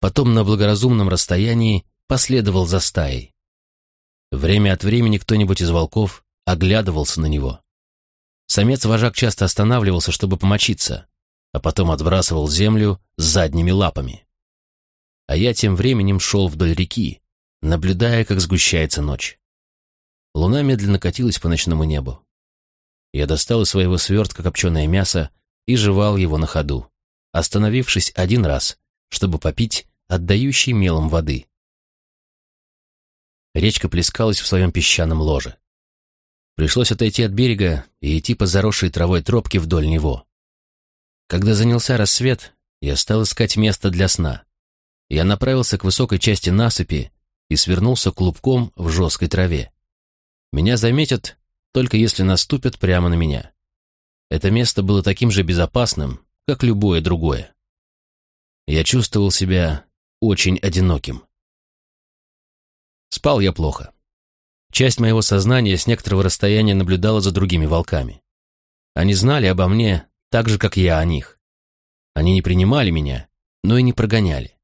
потом на благоразумном расстоянии последовал за стаей. Время от времени кто-нибудь из волков оглядывался на него. Самец-вожак часто останавливался, чтобы помочиться, а потом отбрасывал землю задними лапами. А я тем временем шел вдоль реки, наблюдая, как сгущается ночь. Луна медленно катилась по ночному небу. Я достал из своего свертка копченое мясо и жевал его на ходу, остановившись один раз, чтобы попить отдающей мелом воды. Речка плескалась в своем песчаном ложе. Пришлось отойти от берега и идти по заросшей травой тропке вдоль него. Когда занялся рассвет, я стал искать место для сна. Я направился к высокой части насыпи и свернулся клубком в жесткой траве. Меня заметят, только если наступят прямо на меня. Это место было таким же безопасным, как любое другое. Я чувствовал себя очень одиноким. Спал я плохо. Часть моего сознания с некоторого расстояния наблюдала за другими волками. Они знали обо мне так же, как я о них. Они не принимали меня, но и не прогоняли.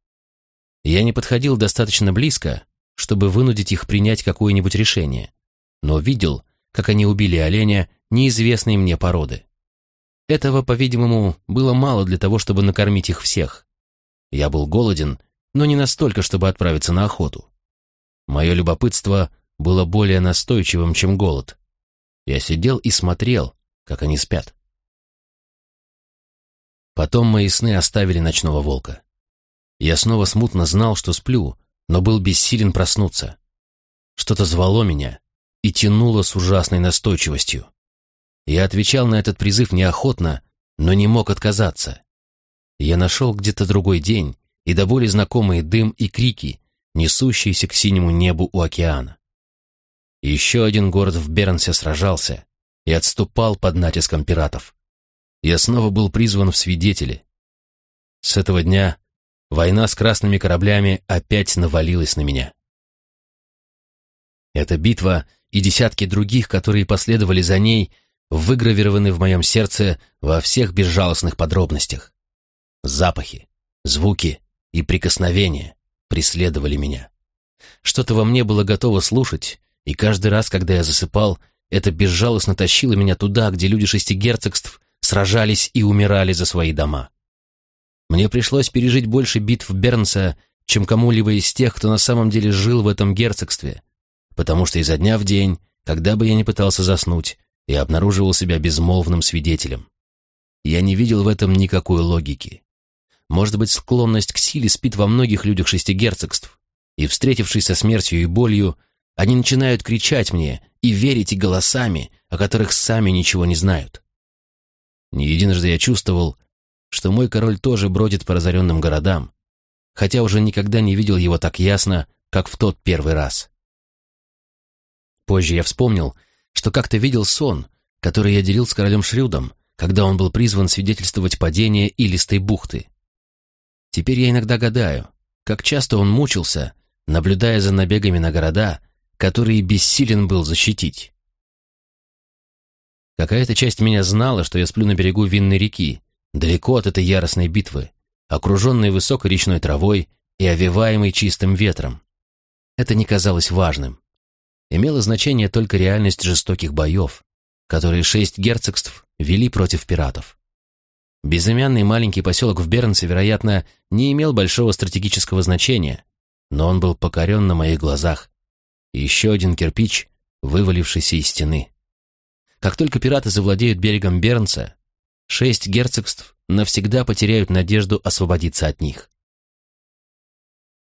Я не подходил достаточно близко, чтобы вынудить их принять какое-нибудь решение, но видел, как они убили оленя неизвестной мне породы. Этого, по-видимому, было мало для того, чтобы накормить их всех. Я был голоден, но не настолько, чтобы отправиться на охоту. Мое любопытство было более настойчивым, чем голод. Я сидел и смотрел, как они спят. Потом мои сны оставили ночного волка. Я снова смутно знал, что сплю, но был бессилен проснуться. Что-то звало меня и тянуло с ужасной настойчивостью. Я отвечал на этот призыв неохотно, но не мог отказаться. Я нашел где-то другой день и до боли знакомые дым и крики, несущиеся к синему небу у океана. Еще один город в Бернсе сражался и отступал под натиском пиратов. Я снова был призван в свидетели. С этого дня война с красными кораблями опять навалилась на меня. Эта битва и десятки других, которые последовали за ней, выгравированы в моем сердце во всех безжалостных подробностях. Запахи, звуки и прикосновения, преследовали меня. Что-то во мне было готово слушать, и каждый раз, когда я засыпал, это безжалостно тащило меня туда, где люди шести герцогств сражались и умирали за свои дома. Мне пришлось пережить больше битв Бернса, чем кому-либо из тех, кто на самом деле жил в этом герцогстве, потому что изо дня в день, когда бы я ни пытался заснуть, я обнаруживал себя безмолвным свидетелем. Я не видел в этом никакой логики. Может быть, склонность к силе спит во многих людях шести герцогств, и, встретившись со смертью и болью, они начинают кричать мне и верить и голосами, о которых сами ничего не знают. Не единожды я чувствовал, что мой король тоже бродит по разоренным городам, хотя уже никогда не видел его так ясно, как в тот первый раз. Позже я вспомнил, что как-то видел сон, который я делил с королем Шрюдом, когда он был призван свидетельствовать падение Илистой бухты. Теперь я иногда гадаю, как часто он мучился, наблюдая за набегами на города, которые бессилен был защитить. Какая-то часть меня знала, что я сплю на берегу винной реки, далеко от этой яростной битвы, окруженной высокой речной травой и овиваемой чистым ветром. Это не казалось важным. Имело значение только реальность жестоких боев, которые шесть герцогств вели против пиратов. Безымянный маленький поселок в Бернсе, вероятно, не имел большого стратегического значения, но он был покорен на моих глазах. Еще один кирпич, вывалившийся из стены. Как только пираты завладеют берегом Бернса, шесть герцогств навсегда потеряют надежду освободиться от них.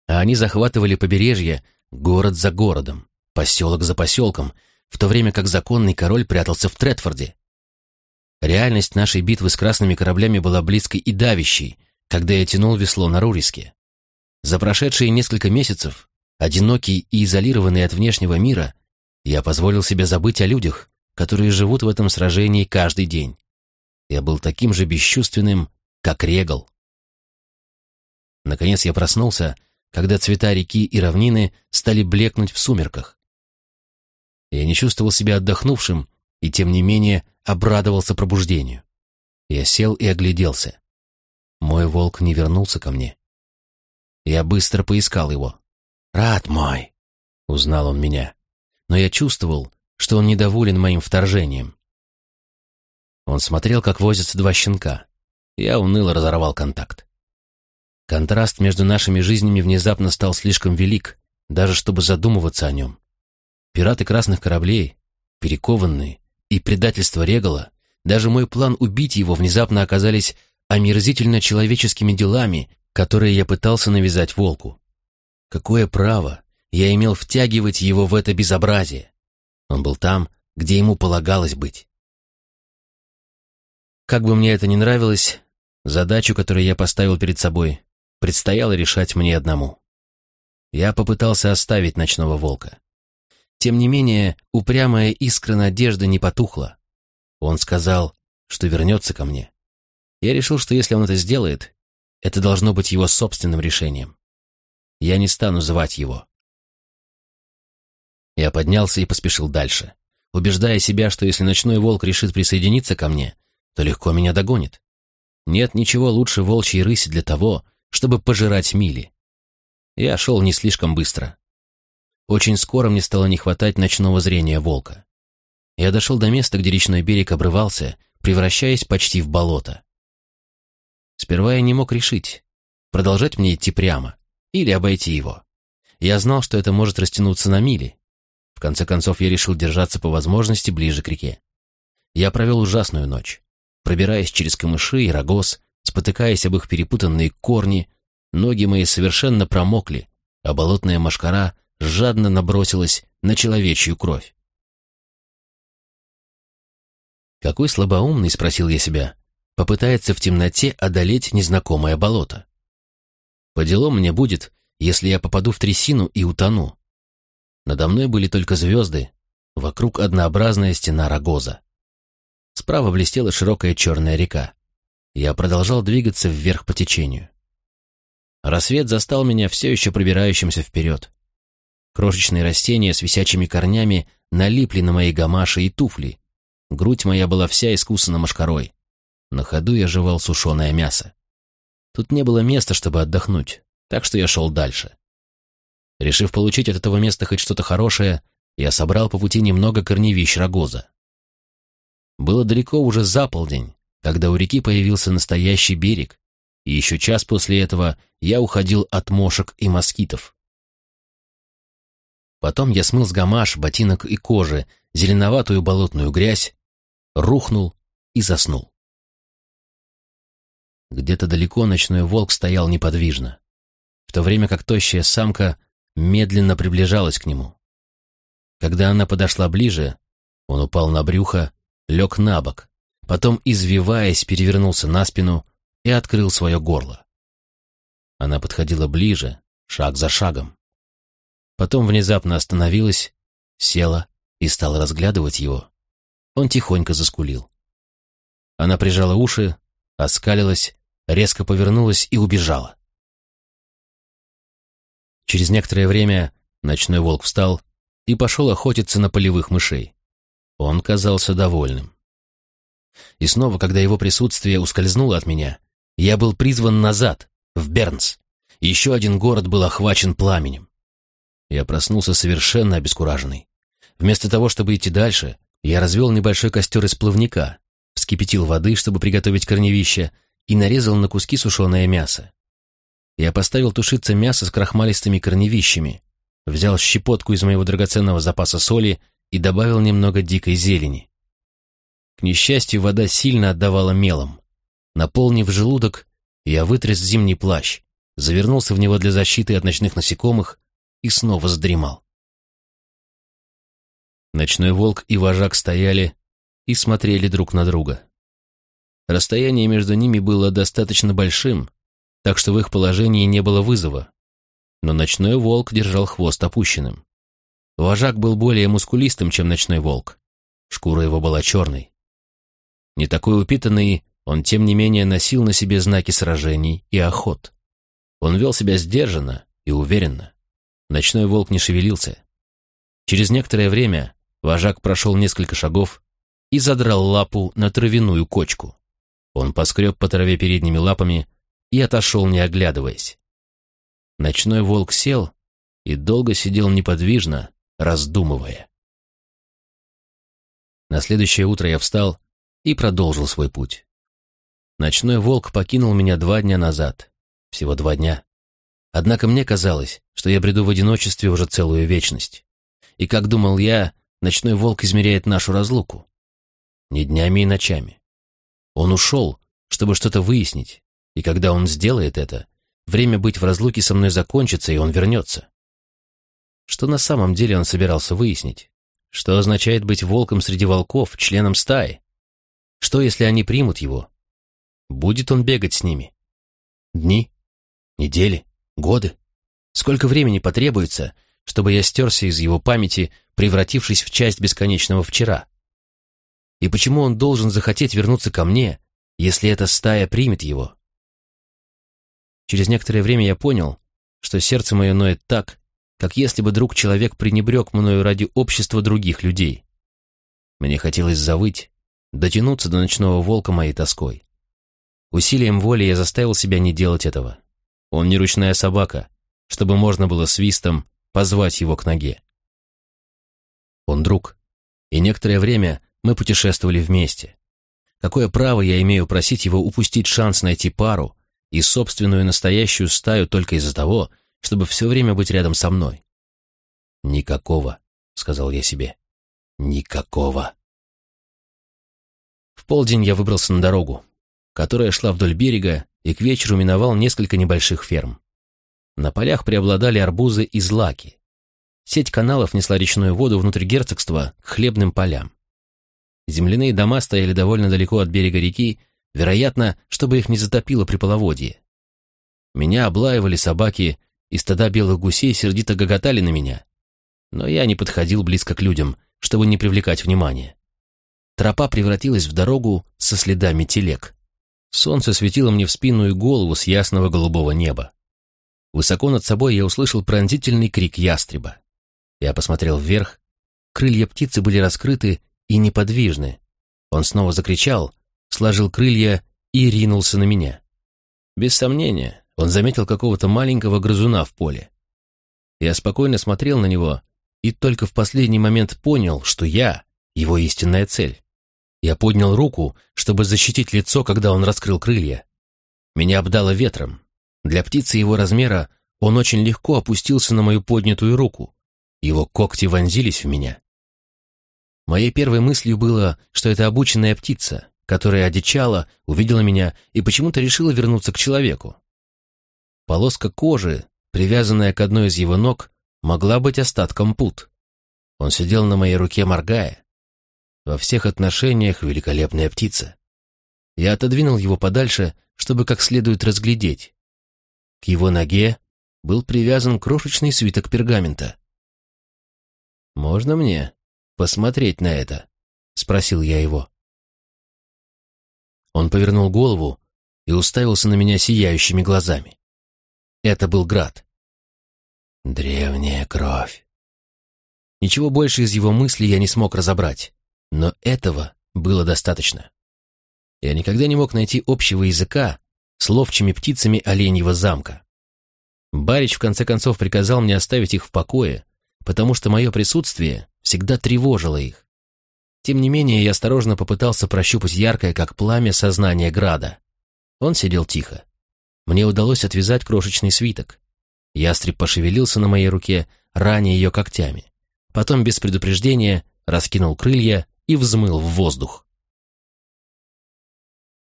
А они захватывали побережье город за городом, поселок за поселком, в то время как законный король прятался в Третфорде. Реальность нашей битвы с красными кораблями была близкой и давящей, когда я тянул весло на Руриске. За прошедшие несколько месяцев, одинокий и изолированный от внешнего мира, я позволил себе забыть о людях, которые живут в этом сражении каждый день. Я был таким же бесчувственным, как Регал. Наконец я проснулся, когда цвета реки и равнины стали блекнуть в сумерках. Я не чувствовал себя отдохнувшим и, тем не менее, обрадовался пробуждению. Я сел и огляделся. Мой волк не вернулся ко мне. Я быстро поискал его. «Рад мой!» — узнал он меня. Но я чувствовал, что он недоволен моим вторжением. Он смотрел, как возятся два щенка. Я уныло разорвал контакт. Контраст между нашими жизнями внезапно стал слишком велик, даже чтобы задумываться о нем. Пираты красных кораблей, перекованные, и предательство Регала, даже мой план убить его внезапно оказались омерзительно человеческими делами, которые я пытался навязать волку. Какое право я имел втягивать его в это безобразие? Он был там, где ему полагалось быть. Как бы мне это ни нравилось, задачу, которую я поставил перед собой, предстояло решать мне одному. Я попытался оставить ночного волка. Тем не менее, упрямая искра надежды не потухла. Он сказал, что вернется ко мне. Я решил, что если он это сделает, это должно быть его собственным решением. Я не стану звать его. Я поднялся и поспешил дальше, убеждая себя, что если ночной волк решит присоединиться ко мне, то легко меня догонит. Нет ничего лучше волчьей рыси для того, чтобы пожирать мили. Я шел не слишком быстро. Очень скоро мне стало не хватать ночного зрения волка. Я дошел до места, где речной берег обрывался, превращаясь почти в болото. Сперва я не мог решить, продолжать мне идти прямо или обойти его. Я знал, что это может растянуться на мили. В конце концов, я решил держаться по возможности ближе к реке. Я провел ужасную ночь, пробираясь через камыши и рогоз, Спотыкаясь об их перепутанные корни, ноги мои совершенно промокли, а болотная машкара жадно набросилась на человечью кровь. Какой слабоумный, спросил я себя, попытается в темноте одолеть незнакомое болото. По делам мне будет, если я попаду в трясину и утону. Надо мной были только звезды, вокруг однообразная стена рогоза. Справа блестела широкая черная река. Я продолжал двигаться вверх по течению. Рассвет застал меня все еще пробирающимся вперед. Крошечные растения с висячими корнями налипли на мои гамаши и туфли. Грудь моя была вся искусана мошкарой. На ходу я жевал сушеное мясо. Тут не было места, чтобы отдохнуть, так что я шел дальше. Решив получить от этого места хоть что-то хорошее, я собрал по пути немного корневищ рогоза. Было далеко уже за полдень, когда у реки появился настоящий берег, и еще час после этого я уходил от мошек и москитов. Потом я смыл с гамаш, ботинок и кожи зеленоватую болотную грязь, рухнул и заснул. Где-то далеко ночной волк стоял неподвижно, в то время как тощая самка медленно приближалась к нему. Когда она подошла ближе, он упал на брюхо, лег на бок, потом, извиваясь, перевернулся на спину и открыл свое горло. Она подходила ближе, шаг за шагом. Потом внезапно остановилась, села и стала разглядывать его. Он тихонько заскулил. Она прижала уши, оскалилась, резко повернулась и убежала. Через некоторое время ночной волк встал и пошел охотиться на полевых мышей. Он казался довольным. И снова, когда его присутствие ускользнуло от меня, я был призван назад, в Бернс. Еще один город был охвачен пламенем. Я проснулся совершенно обескураженный. Вместо того, чтобы идти дальше, я развел небольшой костер из плавника, вскипятил воды, чтобы приготовить корневище, и нарезал на куски сушеное мясо. Я поставил тушиться мясо с крахмалистыми корневищами, взял щепотку из моего драгоценного запаса соли и добавил немного дикой зелени. К несчастью, вода сильно отдавала мелом. Наполнив желудок, я вытряс зимний плащ, завернулся в него для защиты от ночных насекомых и снова задремал. Ночной волк и вожак стояли и смотрели друг на друга. Расстояние между ними было достаточно большим, так что в их положении не было вызова. Но ночной волк держал хвост опущенным. Вожак был более мускулистым, чем ночной волк. Шкура его была черной. Не такой упитанный, он тем не менее носил на себе знаки сражений и охот. Он вел себя сдержанно и уверенно. Ночной волк не шевелился. Через некоторое время вожак прошел несколько шагов и задрал лапу на травяную кочку. Он поскреб по траве передними лапами и отошел, не оглядываясь. Ночной волк сел и долго сидел неподвижно, раздумывая. На следующее утро я встал и продолжил свой путь. Ночной волк покинул меня два дня назад. Всего два дня. Однако мне казалось, что я бреду в одиночестве уже целую вечность. И, как думал я, ночной волк измеряет нашу разлуку. Не днями и ночами. Он ушел, чтобы что-то выяснить, и когда он сделает это, время быть в разлуке со мной закончится, и он вернется. Что на самом деле он собирался выяснить? Что означает быть волком среди волков, членом стаи? Что, если они примут его? Будет он бегать с ними? Дни? Недели? Годы? Сколько времени потребуется, чтобы я стерся из его памяти, превратившись в часть бесконечного вчера? И почему он должен захотеть вернуться ко мне, если эта стая примет его? Через некоторое время я понял, что сердце мое ноет так, как если бы друг-человек пренебрег мною ради общества других людей. Мне хотелось завыть, дотянуться до ночного волка моей тоской. Усилием воли я заставил себя не делать этого. Он не ручная собака, чтобы можно было свистом позвать его к ноге. Он друг, и некоторое время мы путешествовали вместе. Какое право я имею просить его упустить шанс найти пару и собственную настоящую стаю только из-за того, чтобы все время быть рядом со мной? «Никакого», — сказал я себе. «Никакого». В полдень я выбрался на дорогу, которая шла вдоль берега, и к вечеру миновал несколько небольших ферм. На полях преобладали арбузы и злаки. Сеть каналов несла речную воду внутрь герцогства к хлебным полям. Земляные дома стояли довольно далеко от берега реки, вероятно, чтобы их не затопило при половодье. Меня облаивали собаки, и стада белых гусей сердито гоготали на меня. Но я не подходил близко к людям, чтобы не привлекать внимания. Тропа превратилась в дорогу со следами телег. Солнце светило мне в спину и голову с ясного голубого неба. Высоко над собой я услышал пронзительный крик ястреба. Я посмотрел вверх. Крылья птицы были раскрыты и неподвижны. Он снова закричал, сложил крылья и ринулся на меня. Без сомнения, он заметил какого-то маленького грызуна в поле. Я спокойно смотрел на него и только в последний момент понял, что я — его истинная цель. Я поднял руку, чтобы защитить лицо, когда он раскрыл крылья. Меня обдало ветром. Для птицы его размера он очень легко опустился на мою поднятую руку. Его когти вонзились в меня. Моей первой мыслью было, что это обученная птица, которая одичала, увидела меня и почему-то решила вернуться к человеку. Полоска кожи, привязанная к одной из его ног, могла быть остатком пут. Он сидел на моей руке, моргая. Во всех отношениях великолепная птица. Я отодвинул его подальше, чтобы как следует разглядеть. К его ноге был привязан крошечный свиток пергамента. «Можно мне посмотреть на это?» — спросил я его. Он повернул голову и уставился на меня сияющими глазами. Это был град. Древняя кровь. Ничего больше из его мыслей я не смог разобрать, но этого было достаточно. Я никогда не мог найти общего языка с ловчими птицами оленьего замка. Барич в конце концов приказал мне оставить их в покое, потому что мое присутствие всегда тревожило их. Тем не менее, я осторожно попытался прощупать яркое, как пламя, сознание Града. Он сидел тихо. Мне удалось отвязать крошечный свиток. Ястреб пошевелился на моей руке, раня ее когтями. Потом, без предупреждения, раскинул крылья и взмыл в воздух.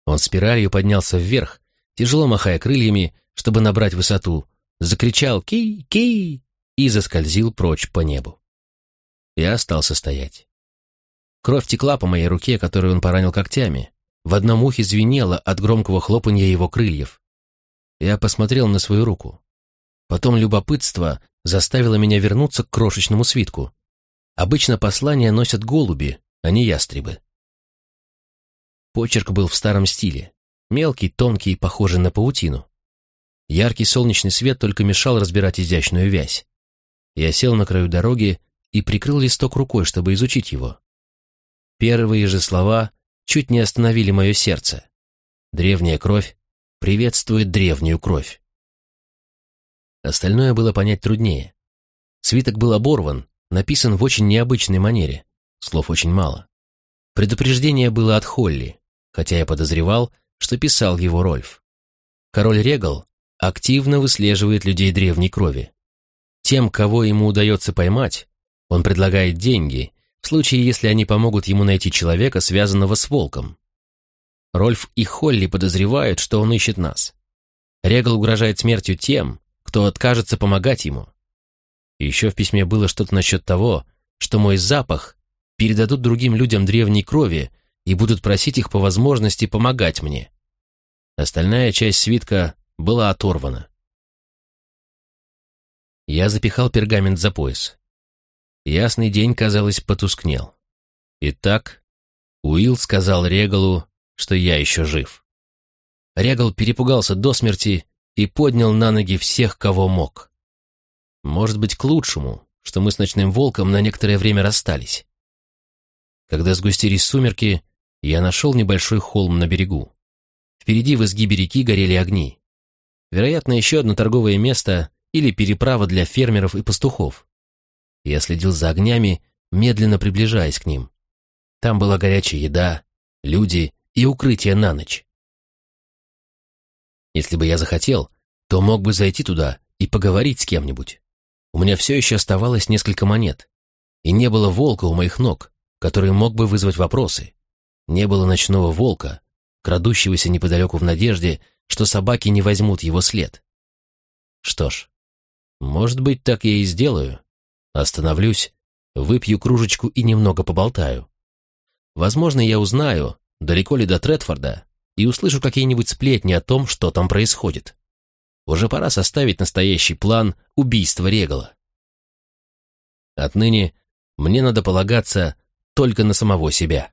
Он спиралью поднялся вверх, тяжело махая крыльями, чтобы набрать высоту, закричал «Ки! и заскользил прочь по небу. Я остался стоять. Кровь текла по моей руке, которую он поранил когтями. В одном ухе звенело от громкого хлопанья его крыльев. Я посмотрел на свою руку. Потом любопытство заставило меня вернуться к крошечному свитку. Обычно послания носят голуби, а не ястребы. Почерк был в старом стиле. Мелкий, тонкий, похожий на паутину. Яркий солнечный свет только мешал разбирать изящную вязь. Я сел на краю дороги и прикрыл листок рукой, чтобы изучить его. Первые же слова чуть не остановили мое сердце. Древняя кровь приветствует древнюю кровь. Остальное было понять труднее. Свиток был оборван, написан в очень необычной манере, слов очень мало. Предупреждение было от Холли, хотя я подозревал, что писал его Рольф. Король Регал активно выслеживает людей древней крови. Тем, кого ему удается поймать, он предлагает деньги, в случае, если они помогут ему найти человека, связанного с волком. Рольф и Холли подозревают, что он ищет нас. Регал угрожает смертью тем, кто откажется помогать ему. Еще в письме было что-то насчет того, что мой запах передадут другим людям древней крови и будут просить их по возможности помогать мне. Остальная часть свитка была оторвана. Я запихал пергамент за пояс. Ясный день, казалось, потускнел. Итак, Уилл сказал Регалу, что я еще жив. Регал перепугался до смерти и поднял на ноги всех, кого мог. Может быть, к лучшему, что мы с ночным волком на некоторое время расстались. Когда сгустились сумерки, я нашел небольшой холм на берегу. Впереди в изгибе реки горели огни. Вероятно, еще одно торговое место или переправа для фермеров и пастухов. Я следил за огнями, медленно приближаясь к ним. Там была горячая еда, люди и укрытие на ночь. Если бы я захотел, то мог бы зайти туда и поговорить с кем-нибудь. У меня все еще оставалось несколько монет, и не было волка у моих ног, который мог бы вызвать вопросы. Не было ночного волка, крадущегося неподалеку в надежде, что собаки не возьмут его след. Что ж, может быть, так я и сделаю. Остановлюсь, выпью кружечку и немного поболтаю. Возможно, я узнаю, далеко ли до Тредфорда, и услышу какие-нибудь сплетни о том, что там происходит. Уже пора составить настоящий план убийства Регала. Отныне мне надо полагаться только на самого себя.